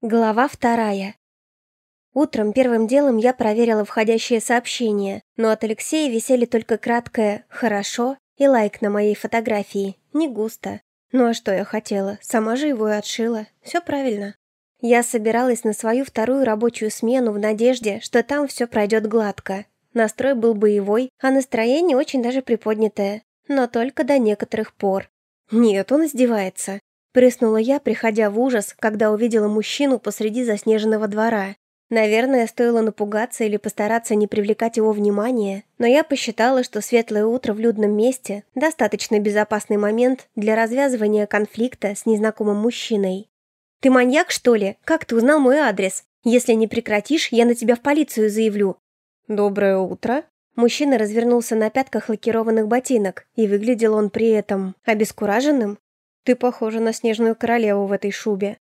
Глава вторая. Утром первым делом я проверила входящие сообщения, но от Алексея висели только краткое «хорошо» и лайк на моей фотографии. Не густо. Ну а что я хотела? Сама же его и отшила. Все правильно. Я собиралась на свою вторую рабочую смену в надежде, что там все пройдет гладко. Настрой был боевой, а настроение очень даже приподнятое. Но только до некоторых пор. Нет, он издевается. Прыснула я, приходя в ужас, когда увидела мужчину посреди заснеженного двора. Наверное, стоило напугаться или постараться не привлекать его внимания, но я посчитала, что светлое утро в людном месте – достаточно безопасный момент для развязывания конфликта с незнакомым мужчиной. «Ты маньяк, что ли? Как ты узнал мой адрес? Если не прекратишь, я на тебя в полицию заявлю». «Доброе утро». Мужчина развернулся на пятках лакированных ботинок, и выглядел он при этом обескураженным. Ты похожа на снежную королеву в этой шубе».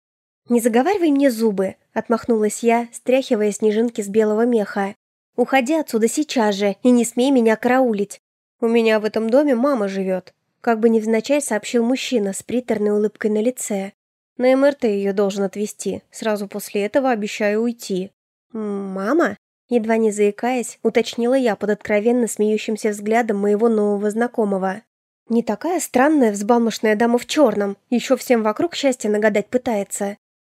«Не заговаривай мне зубы», — отмахнулась я, стряхивая снежинки с белого меха. «Уходи отсюда сейчас же и не смей меня караулить. У меня в этом доме мама живет», — как бы невзначай сообщил мужчина с приторной улыбкой на лице. «На МРТ ее должен отвезти. Сразу после этого обещаю уйти». «Мама?» Едва не заикаясь, уточнила я под откровенно смеющимся взглядом моего нового знакомого. Не такая странная взбалмошная дама в черном, еще всем вокруг счастья нагадать пытается.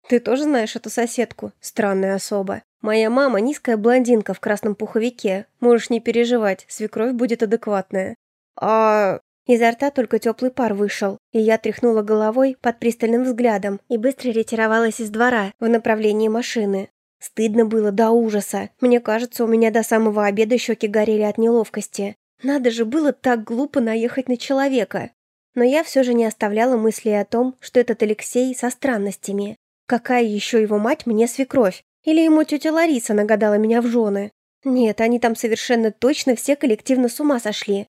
Ты тоже знаешь эту соседку? Странная особа. Моя мама низкая блондинка в красном пуховике. Можешь не переживать, свекровь будет адекватная. А... Изо рта только теплый пар вышел, и я тряхнула головой под пристальным взглядом и быстро ретировалась из двора в направлении машины. Стыдно было до ужаса. Мне кажется, у меня до самого обеда щеки горели от неловкости. Надо же было так глупо наехать на человека. Но я все же не оставляла мысли о том, что этот Алексей со странностями. Какая еще его мать мне свекровь? Или ему тетя Лариса нагадала меня в жены? Нет, они там совершенно точно все коллективно с ума сошли.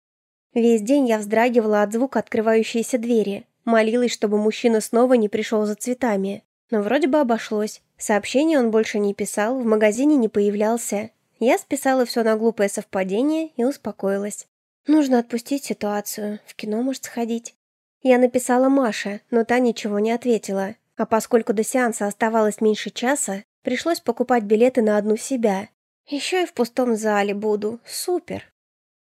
Весь день я вздрагивала от звука открывающейся двери. Молилась, чтобы мужчина снова не пришел за цветами. Но вроде бы обошлось. Сообщений он больше не писал, в магазине не появлялся. Я списала все на глупое совпадение и успокоилась. Нужно отпустить ситуацию, в кино может сходить. Я написала Маше, но та ничего не ответила. А поскольку до сеанса оставалось меньше часа, пришлось покупать билеты на одну себя. Еще и в пустом зале буду. Супер.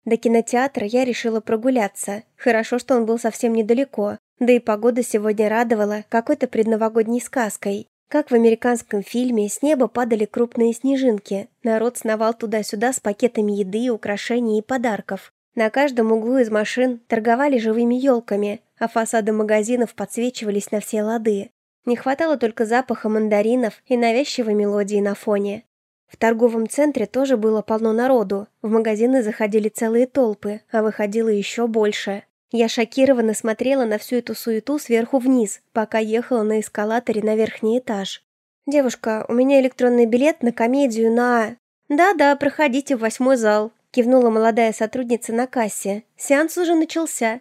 До кинотеатра я решила прогуляться. Хорошо, что он был совсем недалеко. Да и погода сегодня радовала какой-то предновогодней сказкой. Как в американском фильме, с неба падали крупные снежинки. Народ сновал туда-сюда с пакетами еды, украшений и подарков. На каждом углу из машин торговали живыми елками, а фасады магазинов подсвечивались на все лады. Не хватало только запаха мандаринов и навязчивой мелодии на фоне. В торговом центре тоже было полно народу. В магазины заходили целые толпы, а выходило еще больше. Я шокированно смотрела на всю эту суету сверху вниз, пока ехала на эскалаторе на верхний этаж. «Девушка, у меня электронный билет на комедию на...» «Да-да, проходите в восьмой зал», — кивнула молодая сотрудница на кассе. «Сеанс уже начался».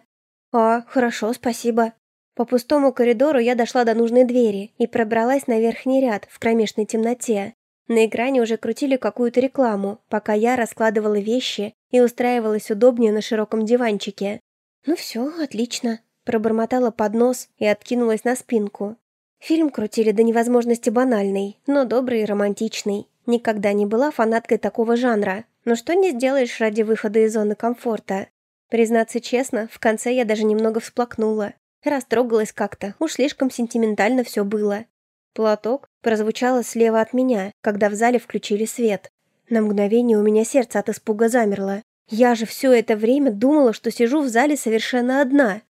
«А, хорошо, спасибо». По пустому коридору я дошла до нужной двери и пробралась на верхний ряд в кромешной темноте. На экране уже крутили какую-то рекламу, пока я раскладывала вещи и устраивалась удобнее на широком диванчике. «Ну все, отлично», — пробормотала под нос и откинулась на спинку. Фильм крутили до невозможности банальный, но добрый и романтичный. Никогда не была фанаткой такого жанра, но что не сделаешь ради выхода из зоны комфорта. Признаться честно, в конце я даже немного всплакнула. Растрогалась как-то, уж слишком сентиментально все было. Платок прозвучало слева от меня, когда в зале включили свет. На мгновение у меня сердце от испуга замерло. Я же все это время думала, что сижу в зале совершенно одна.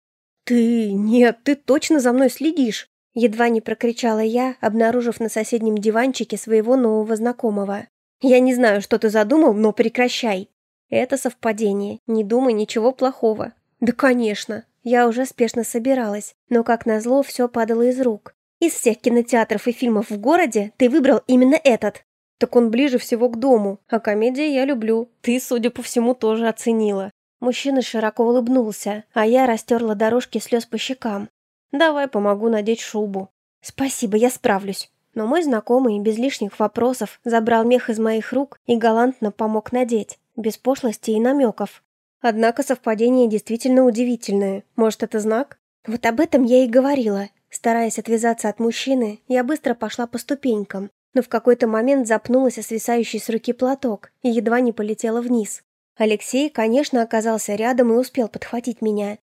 «Ты... нет, ты точно за мной следишь!» Едва не прокричала я, обнаружив на соседнем диванчике своего нового знакомого. «Я не знаю, что ты задумал, но прекращай!» «Это совпадение, не думай ничего плохого». «Да, конечно!» Я уже спешно собиралась, но, как назло, все падало из рук. «Из всех кинотеатров и фильмов в городе ты выбрал именно этот!» Так он ближе всего к дому, а комедии я люблю. Ты, судя по всему, тоже оценила». Мужчина широко улыбнулся, а я растерла дорожки слез по щекам. «Давай помогу надеть шубу». «Спасибо, я справлюсь». Но мой знакомый без лишних вопросов забрал мех из моих рук и галантно помог надеть, без пошлости и намеков. Однако совпадение действительно удивительное. Может, это знак? Вот об этом я и говорила. Стараясь отвязаться от мужчины, я быстро пошла по ступенькам, но в какой-то момент запнулась о свисающий с руки платок и едва не полетела вниз. Алексей, конечно, оказался рядом и успел подхватить меня.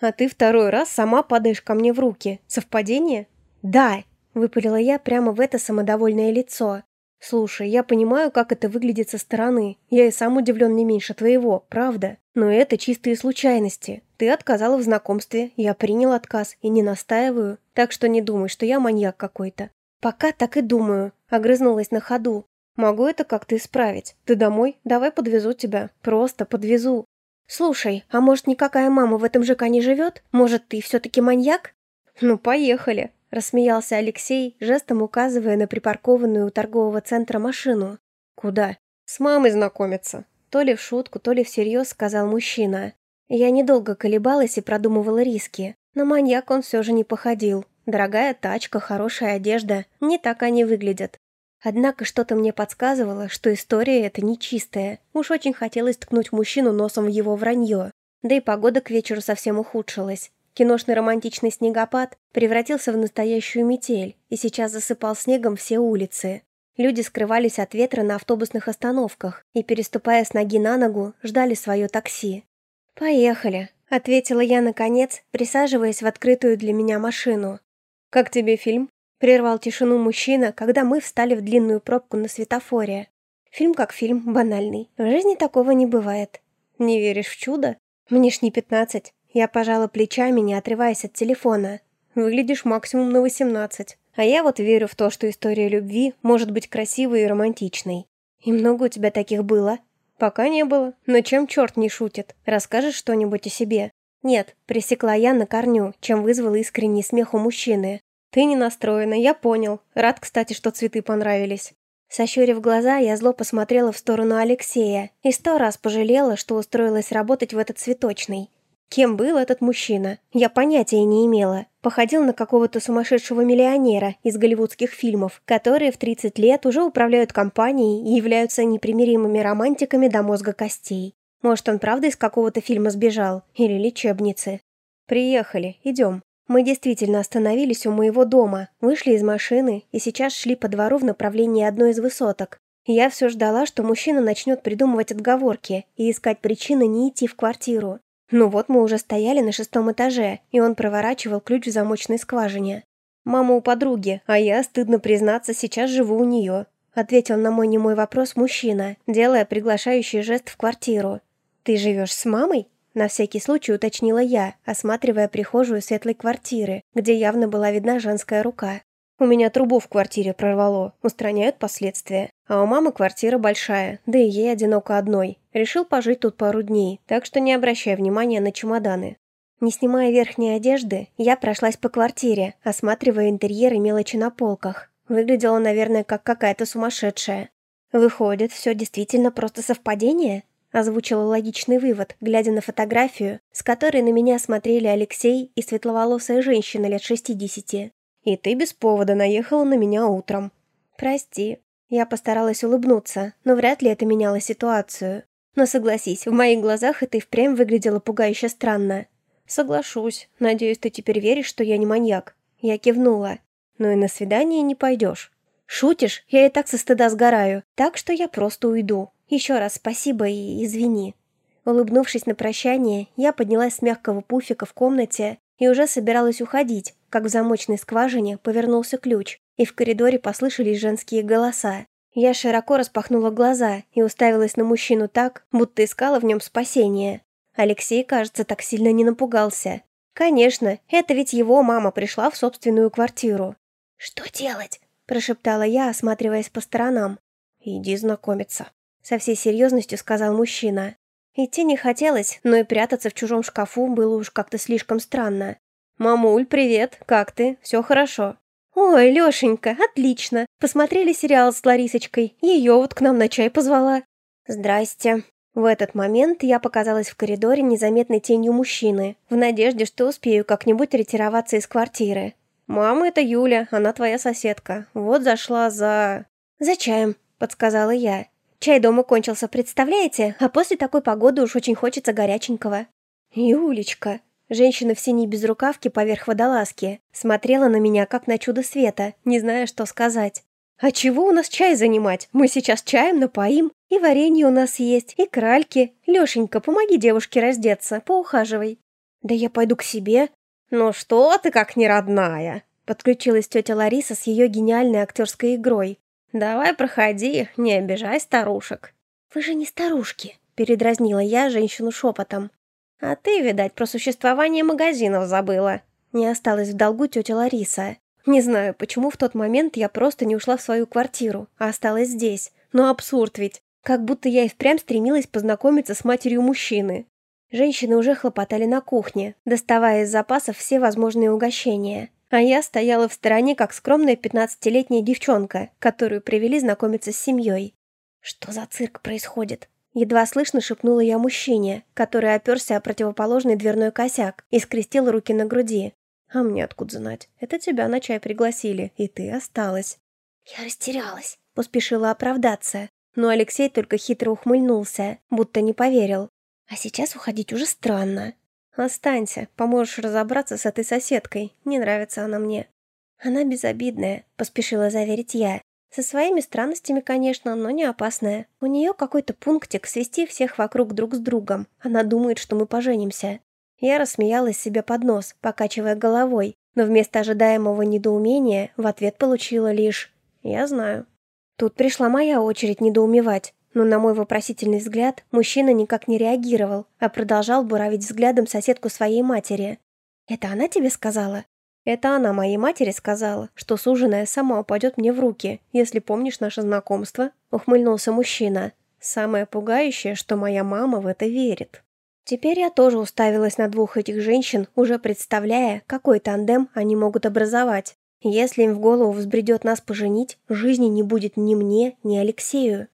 «А ты второй раз сама падаешь ко мне в руки. Совпадение?» «Да», — выпалила я прямо в это самодовольное лицо. «Слушай, я понимаю, как это выглядит со стороны. Я и сам удивлен не меньше твоего, правда. Но это чистые случайности. Ты отказала в знакомстве, я принял отказ и не настаиваю. Так что не думай, что я маньяк какой-то». «Пока так и думаю», — огрызнулась на ходу. «Могу это как-то исправить. Ты домой? Давай подвезу тебя. Просто подвезу». «Слушай, а может, никакая мама в этом ЖК не живет? Может, ты все-таки маньяк?» «Ну, поехали», Рассмеялся Алексей, жестом указывая на припаркованную у торгового центра машину. «Куда?» «С мамой знакомиться». То ли в шутку, то ли всерьез сказал мужчина. Я недолго колебалась и продумывала риски. На маньяк он все же не походил. Дорогая тачка, хорошая одежда. Не так они выглядят. Однако что-то мне подсказывало, что история эта нечистая. Уж очень хотелось ткнуть мужчину носом в его вранье. Да и погода к вечеру совсем ухудшилась. Киношный романтичный снегопад превратился в настоящую метель и сейчас засыпал снегом все улицы. Люди скрывались от ветра на автобусных остановках и, переступая с ноги на ногу, ждали свое такси. «Поехали», — ответила я наконец, присаживаясь в открытую для меня машину. «Как тебе фильм?» — прервал тишину мужчина, когда мы встали в длинную пробку на светофоре. «Фильм как фильм, банальный. В жизни такого не бывает». «Не веришь в чудо?» «Мне ж не пятнадцать. Я пожала плечами, не отрываясь от телефона. «Выглядишь максимум на восемнадцать. А я вот верю в то, что история любви может быть красивой и романтичной. И много у тебя таких было?» «Пока не было. Но чем черт не шутит? Расскажешь что-нибудь о себе?» «Нет», — пресекла я на корню, чем вызвал искренний смех у мужчины. «Ты не настроена, я понял. Рад, кстати, что цветы понравились». Сощурив глаза, я зло посмотрела в сторону Алексея и сто раз пожалела, что устроилась работать в этот цветочный. Кем был этот мужчина? Я понятия не имела. Походил на какого-то сумасшедшего миллионера из голливудских фильмов, которые в 30 лет уже управляют компанией и являются непримиримыми романтиками до мозга костей. Может, он правда из какого-то фильма сбежал? Или лечебницы? Приехали, идем. Мы действительно остановились у моего дома, вышли из машины и сейчас шли по двору в направлении одной из высоток. Я все ждала, что мужчина начнет придумывать отговорки и искать причины не идти в квартиру. Ну вот мы уже стояли на шестом этаже, и он проворачивал ключ в замочной скважине. «Мама у подруги, а я, стыдно признаться, сейчас живу у нее», ответил на мой немой вопрос мужчина, делая приглашающий жест в квартиру. «Ты живешь с мамой?» На всякий случай уточнила я, осматривая прихожую светлой квартиры, где явно была видна женская рука. У меня трубу в квартире прорвало, устраняют последствия. А у мамы квартира большая, да и ей одиноко одной. Решил пожить тут пару дней, так что не обращай внимания на чемоданы. Не снимая верхней одежды, я прошлась по квартире, осматривая интерьер и мелочи на полках. Выглядела, наверное, как какая-то сумасшедшая. Выходит, все действительно просто совпадение? Озвучила логичный вывод, глядя на фотографию, с которой на меня смотрели Алексей и светловолосая женщина лет шестидесяти. И ты без повода наехала на меня утром. Прости. Я постаралась улыбнуться, но вряд ли это меняло ситуацию. Но согласись, в моих глазах это и впрямь выглядело пугающе странно. Соглашусь. Надеюсь, ты теперь веришь, что я не маньяк. Я кивнула. Но и на свидание не пойдешь. Шутишь? Я и так со стыда сгораю. Так что я просто уйду. Еще раз спасибо и извини. Улыбнувшись на прощание, я поднялась с мягкого пуфика в комнате и уже собиралась уходить, как в замочной скважине повернулся ключ, и в коридоре послышались женские голоса. Я широко распахнула глаза и уставилась на мужчину так, будто искала в нем спасение. Алексей, кажется, так сильно не напугался. Конечно, это ведь его мама пришла в собственную квартиру. «Что делать?» – прошептала я, осматриваясь по сторонам. «Иди знакомиться», – со всей серьезностью сказал мужчина. Идти не хотелось, но и прятаться в чужом шкафу было уж как-то слишком странно. «Мамуль, привет! Как ты? Все хорошо?» «Ой, Лешенька, отлично! Посмотрели сериал с Ларисочкой. Ее вот к нам на чай позвала». «Здрасте». В этот момент я показалась в коридоре незаметной тенью мужчины, в надежде, что успею как-нибудь ретироваться из квартиры. «Мама, это Юля, она твоя соседка. Вот зашла за...» «За чаем», — подсказала я. Чай дома кончился, представляете? А после такой погоды уж очень хочется горяченького. Юлечка. Женщина в синей безрукавке поверх водолазки смотрела на меня, как на чудо света, не зная, что сказать. «А чего у нас чай занимать? Мы сейчас чаем напоим, и варенье у нас есть, и кральки. Лешенька, помоги девушке раздеться, поухаживай». «Да я пойду к себе». «Ну что ты как не родная?» Подключилась тетя Лариса с ее гениальной актерской игрой. «Давай проходи, не обижай старушек». «Вы же не старушки», — передразнила я женщину шепотом. «А ты, видать, про существование магазинов забыла». Не осталась в долгу тетя Лариса. Не знаю, почему в тот момент я просто не ушла в свою квартиру, а осталась здесь. Но абсурд ведь. Как будто я и впрямь стремилась познакомиться с матерью мужчины. Женщины уже хлопотали на кухне, доставая из запасов все возможные угощения. А я стояла в стороне, как скромная пятнадцатилетняя девчонка, которую привели знакомиться с семьей. Что за цирк происходит? Едва слышно шепнула я мужчине, который оперся о противоположный дверной косяк и скрестил руки на груди. «А мне откуда знать? Это тебя на чай пригласили, и ты осталась». «Я растерялась», — поспешила оправдаться. Но Алексей только хитро ухмыльнулся, будто не поверил. «А сейчас уходить уже странно». «Останься, поможешь разобраться с этой соседкой, не нравится она мне». «Она безобидная», — поспешила заверить я. Со своими странностями, конечно, но не опасная. У нее какой-то пунктик свести всех вокруг друг с другом. Она думает, что мы поженимся. Я рассмеялась себе под нос, покачивая головой, но вместо ожидаемого недоумения в ответ получила лишь «Я знаю». Тут пришла моя очередь недоумевать, но на мой вопросительный взгляд мужчина никак не реагировал, а продолжал буравить взглядом соседку своей матери. «Это она тебе сказала?» Это она моей матери сказала, что суженая сама упадет мне в руки, если помнишь наше знакомство», — ухмыльнулся мужчина. «Самое пугающее, что моя мама в это верит». Теперь я тоже уставилась на двух этих женщин, уже представляя, какой тандем они могут образовать. Если им в голову взбредет нас поженить, жизни не будет ни мне, ни Алексею.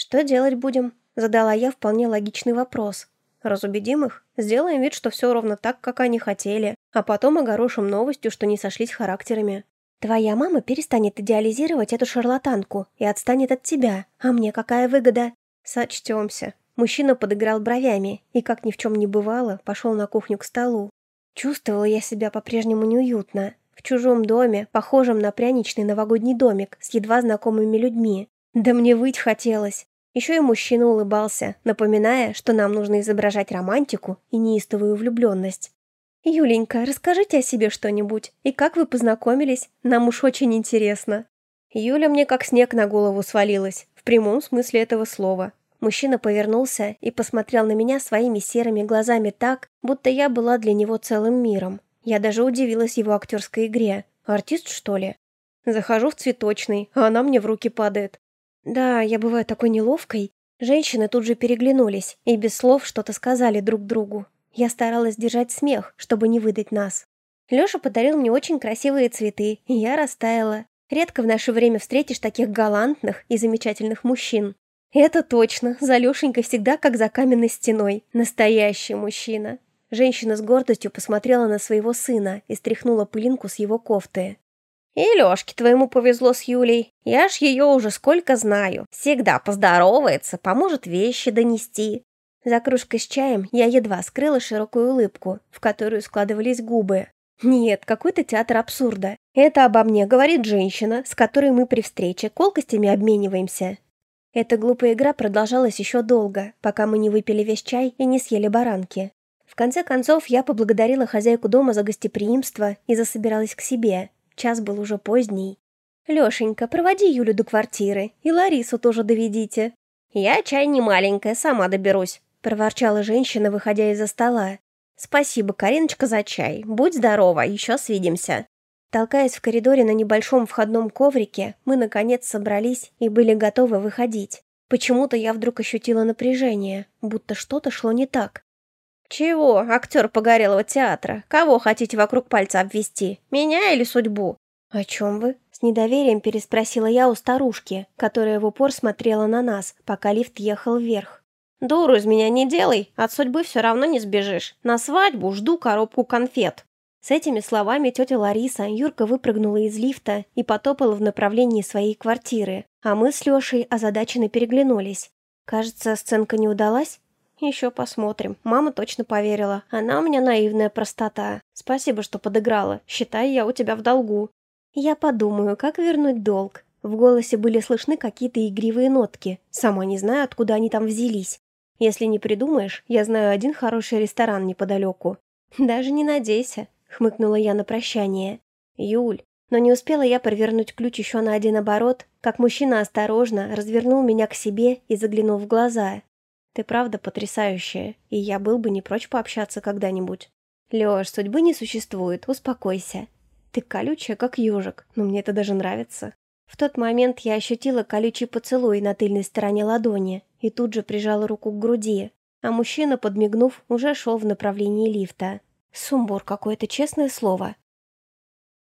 «Что делать будем?» — задала я вполне логичный вопрос. Разубедим их, сделаем вид, что все ровно так, как они хотели, а потом огорошим новостью, что не сошлись характерами. Твоя мама перестанет идеализировать эту шарлатанку и отстанет от тебя, а мне какая выгода? Сочтемся. Мужчина подыграл бровями и, как ни в чем не бывало, пошел на кухню к столу. Чувствовала я себя по-прежнему неуютно. В чужом доме, похожем на пряничный новогодний домик с едва знакомыми людьми. Да мне выть хотелось. Еще и мужчина улыбался, напоминая, что нам нужно изображать романтику и неистовую влюбленность. «Юленька, расскажите о себе что-нибудь. И как вы познакомились? Нам уж очень интересно». Юля мне как снег на голову свалилась, в прямом смысле этого слова. Мужчина повернулся и посмотрел на меня своими серыми глазами так, будто я была для него целым миром. Я даже удивилась его актерской игре. Артист, что ли? Захожу в цветочный, а она мне в руки падает. Да, я бываю такой неловкой. Женщины тут же переглянулись и без слов что-то сказали друг другу. Я старалась держать смех, чтобы не выдать нас. Лёша подарил мне очень красивые цветы, и я растаяла. Редко в наше время встретишь таких галантных и замечательных мужчин. Это точно, за Лёшенькой всегда как за каменной стеной. Настоящий мужчина. Женщина с гордостью посмотрела на своего сына и стряхнула пылинку с его кофты. И Лёшке твоему повезло с Юлей. Я ж ее уже сколько знаю. Всегда поздоровается, поможет вещи донести. За кружкой с чаем я едва скрыла широкую улыбку, в которую складывались губы. Нет, какой-то театр абсурда. Это обо мне говорит женщина, с которой мы при встрече колкостями обмениваемся. Эта глупая игра продолжалась еще долго, пока мы не выпили весь чай и не съели баранки. В конце концов, я поблагодарила хозяйку дома за гостеприимство и засобиралась к себе, Час был уже поздний. «Лешенька, проводи Юлю до квартиры, и Ларису тоже доведите». «Я чай не маленькая, сама доберусь», — проворчала женщина, выходя из-за стола. «Спасибо, Кариночка, за чай. Будь здорова, еще свидимся». Толкаясь в коридоре на небольшом входном коврике, мы, наконец, собрались и были готовы выходить. Почему-то я вдруг ощутила напряжение, будто что-то шло не так. «Чего, актер погорелого театра? Кого хотите вокруг пальца обвести? Меня или судьбу?» «О чем вы?» С недоверием переспросила я у старушки, которая в упор смотрела на нас, пока лифт ехал вверх. «Дуру из меня не делай, от судьбы все равно не сбежишь. На свадьбу жду коробку конфет». С этими словами тетя Лариса Юрка выпрыгнула из лифта и потопала в направлении своей квартиры, а мы с Лешей озадаченно переглянулись. Кажется, сценка не удалась. Еще посмотрим. Мама точно поверила. Она у меня наивная простота. Спасибо, что подыграла. Считай, я у тебя в долгу. Я подумаю, как вернуть долг. В голосе были слышны какие-то игривые нотки. Сама не знаю, откуда они там взялись. Если не придумаешь, я знаю один хороший ресторан неподалеку. Даже не надейся, хмыкнула я на прощание. Юль. Но не успела я провернуть ключ еще на один оборот, как мужчина осторожно развернул меня к себе и заглянул в глаза. Ты правда потрясающая, и я был бы не прочь пообщаться когда-нибудь. Лёш, судьбы не существует, успокойся. Ты колючая, как ежик, но мне это даже нравится. В тот момент я ощутила колючий поцелуй на тыльной стороне ладони и тут же прижала руку к груди, а мужчина, подмигнув, уже шел в направлении лифта. Сумбур какое-то, честное слово.